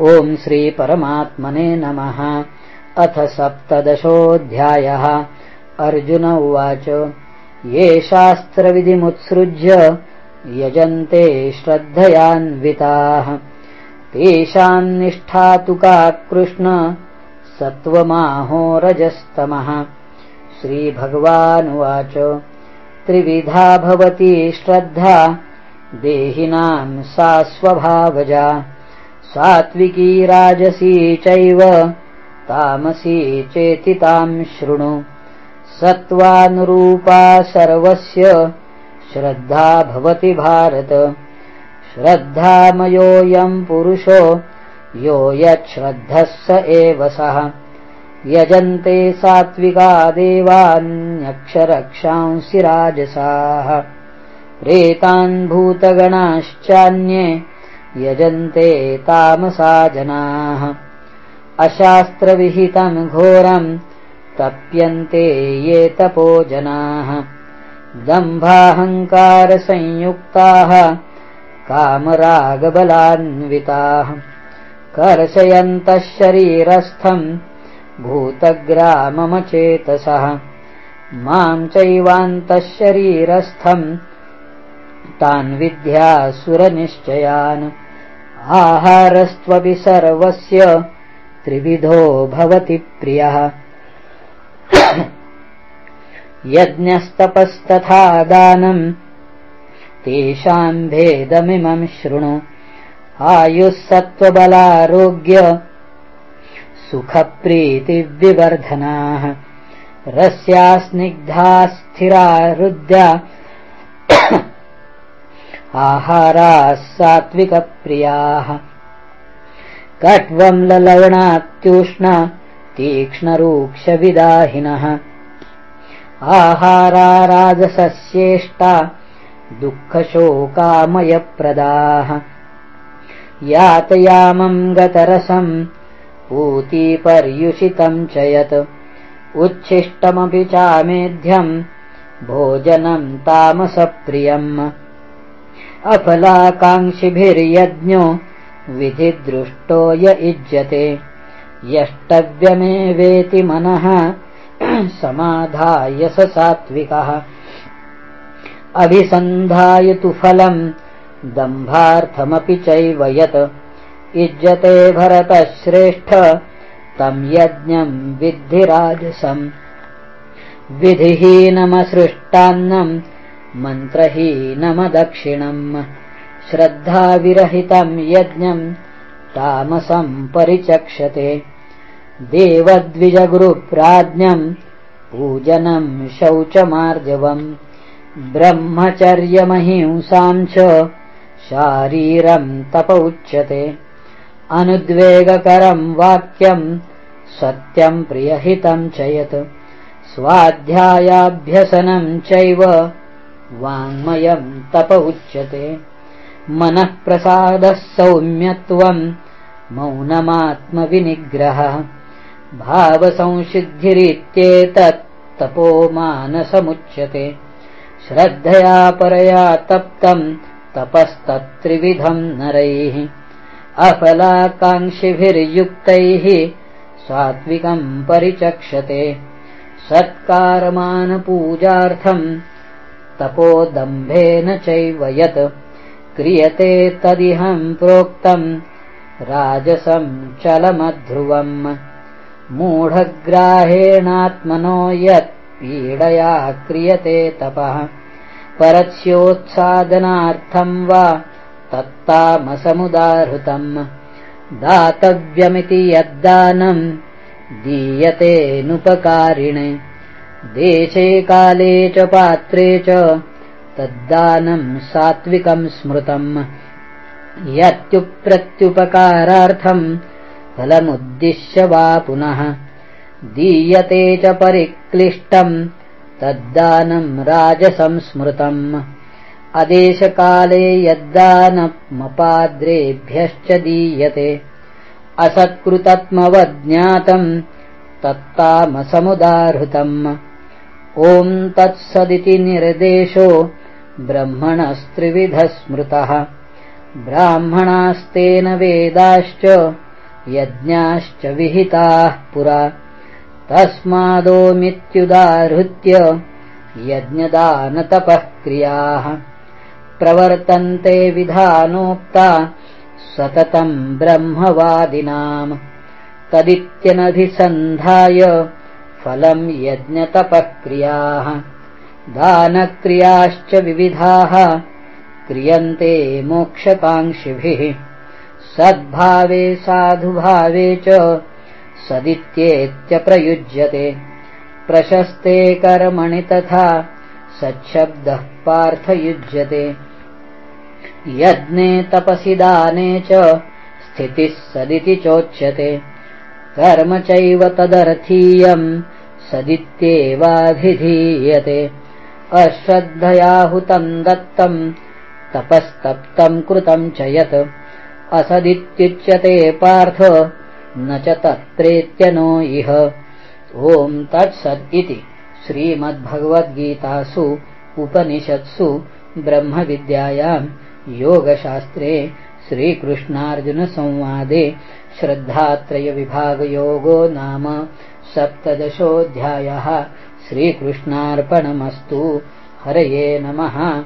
ॐ श्रीपरमात्मने नमः। अथ सप्तदशोऽध्यायः। अर्जुन उवाच। ये शास्त्रविधिमुत्सृज्य यजन्ते श्रद्धयान्विताः। तेषान्निष्ठा तु का कृष्ण सत्त्वमाहोरजस्तमः श्रीभगवानुवाच। त्रिविधा भवति श्रद्धा देहिनाम् सा स्वभावजा सात्विकी राजसी चैव तामसी चेति ताम् शृणु। सत्त्वानुरूपा सर्वस्य श्रद्धा भवति भारत। श्रद्धामयोऽयम् पुरुषो यो यच्छ्रद्धः स एव सः। यजन्ते सात्विका देवान्यक्षरक्षांसि राजसाः। भूतगणाश्चान्ये यजन्ते तामसा जनाः। अशास्त्रविहितम् घोरम् तप्यन्ते ये तपो जनाः। दम्भाहङ्कारसंयुक्ताः कामरागबलान्विताः। कर्षयन्तः शरीरस्थम् भूतग्राममचेतसः। माम् चैवान्तः शरीरस्थम् तान् विद्यासुरनिश्चयान् आहारस्त्वपि सर्वस्य त्रिविधो भवति प्रियः। यज्ञस्तपस्तथा दानम् तेषाम् भेदमिमम् शृणु। आयुः सत्त्वबलारोग्य सुखप्रीतिविवर्धनाः। रस्या स्निग्धा स्थिरा रुद्या आहाराः सात्विकप्रियाः। कट्वम् ललवणात्यूष्ण तीक्ष्णरूक्षविदाहिनः। आहारा राजसस्येष्टा दुःखशोकामयप्रदाः। यातयामम् गतरसम् पूतीपर्युषितम् च यत्। उच्छिष्टमपि चामेध्यम् भोजनम् तामसप्रियम् अफलाकाङ्क्षिभिर्यज्ञो विधिदृष्टो य युज्यते यष्टव्यमेवेति मनः समाधाय स सात्विकः। अभिसन्धाय तु फलम् दम्भार्थमपि चैव यत्। युज्यते भरतः श्रेष्ठ तम् यज्ञम् विद्धिराजसम् विधिहीनमसृष्टान्नम् मन्त्रहीनमदक्षिणम्। श्रद्धाविरहितम् यज्ञम् तामसम् परिचक्षते। देवद्विजगुरुप्राज्ञम् पूजनम् शौचमार्जवम्। ब्रह्मचर्यमहिंसाम् च शारीरम् तप उच्यते। अनुद्वेगकरम् वाक्यम् सत्यम् प्रियहितम् च यत्। स्वाध्यायाभ्यसनम् चैव वाङ्मयम् तप उच्यते। मनःप्रसादः सौम्यत्वम् मौनमात्मविनिग्रहः। भावसंसिद्धिरित्येतत् तपो मानसमुच्यते। श्रद्धया परया तप्तम् तपस्तत्त्रिविधम् नरैः। अफलाकाङ्क्षिभिर्युक्तैः सात्विकम् परिचक्षते। सत्कारमानपूजार्थम् तपोदम्भेन चैव यत् क्रियते तदिहम् प्रोक्तम् राजसम् चलमध्रुवम् मूढग्राहेणात्मनो यत् पीडया क्रियते तपः परस्योत्सादनार्थम् वा तत्तामसमुदाहृतम् दातव्यमिति यद्दानम् दीयतेऽनुपकारिणे देशे काले च पात्रे च तद्दानम् सात्विकम् स्मृतम्। यत्युप्रत्युपकारार्थम् फलमुद्दिश्य वा पुनः। दीयते च परिक्लिष्टम् तद्दानम् राजसंस्मृतम् अदेशकाले यद्दानमपाद्रेभ्यश्च दीयते। असत्कृतत्मवज्ञातम् तत्तामसमुदाहृतम् ओम् तत्सदिति निर्देशो ब्रह्मणस्त्रिविधः स्मृतः ब्राह्मणास्तेन वेदाश्च यज्ञाश्च विहिताः पुरा। तस्मादोमित्युदाहृत्य यज्ञदानतपः क्रियाः। प्रवर्तन्ते विधानोक्ता सततम् ब्रह्मवादिनाम्। तदित्यनभिसन्धाय फलम् यज्ञतपक्रियाः। दानक्रियाश्च विविधाः। क्रियन्ते मोक्षकाङ्क्षिभिः। सद्भावे साधुभावे च सदित्येत्यप्रयुज्यते प्रशस्ते कर्मणि तथा सच्छब्दः पार्थयुज्यते। यज्ञे तपसि दाने च स्थितिः सदिति चोच्यते। कर्म चैव तदर्थीयम् सदित्येवाभिधीयते। अश्रद्धयाहुतम् दत्तम् तपस्तप्तम् कृतम् च यत्। असदित्युच्यते पार्थ न च तत्रेत्यनो इह। ओम् तत्सद् इति श्रीमद्भगवद्गीतासु उपनिषत्सु ब्रह्मविद्यायाम् योगशास्त्रे श्रीकृष्णार्जुनसंवादे श्रद्धात्रयविभागयोगो नाम सप्तदशोऽध्यायः. श्रीकृष्णार्पणमस्तु. हरये नमः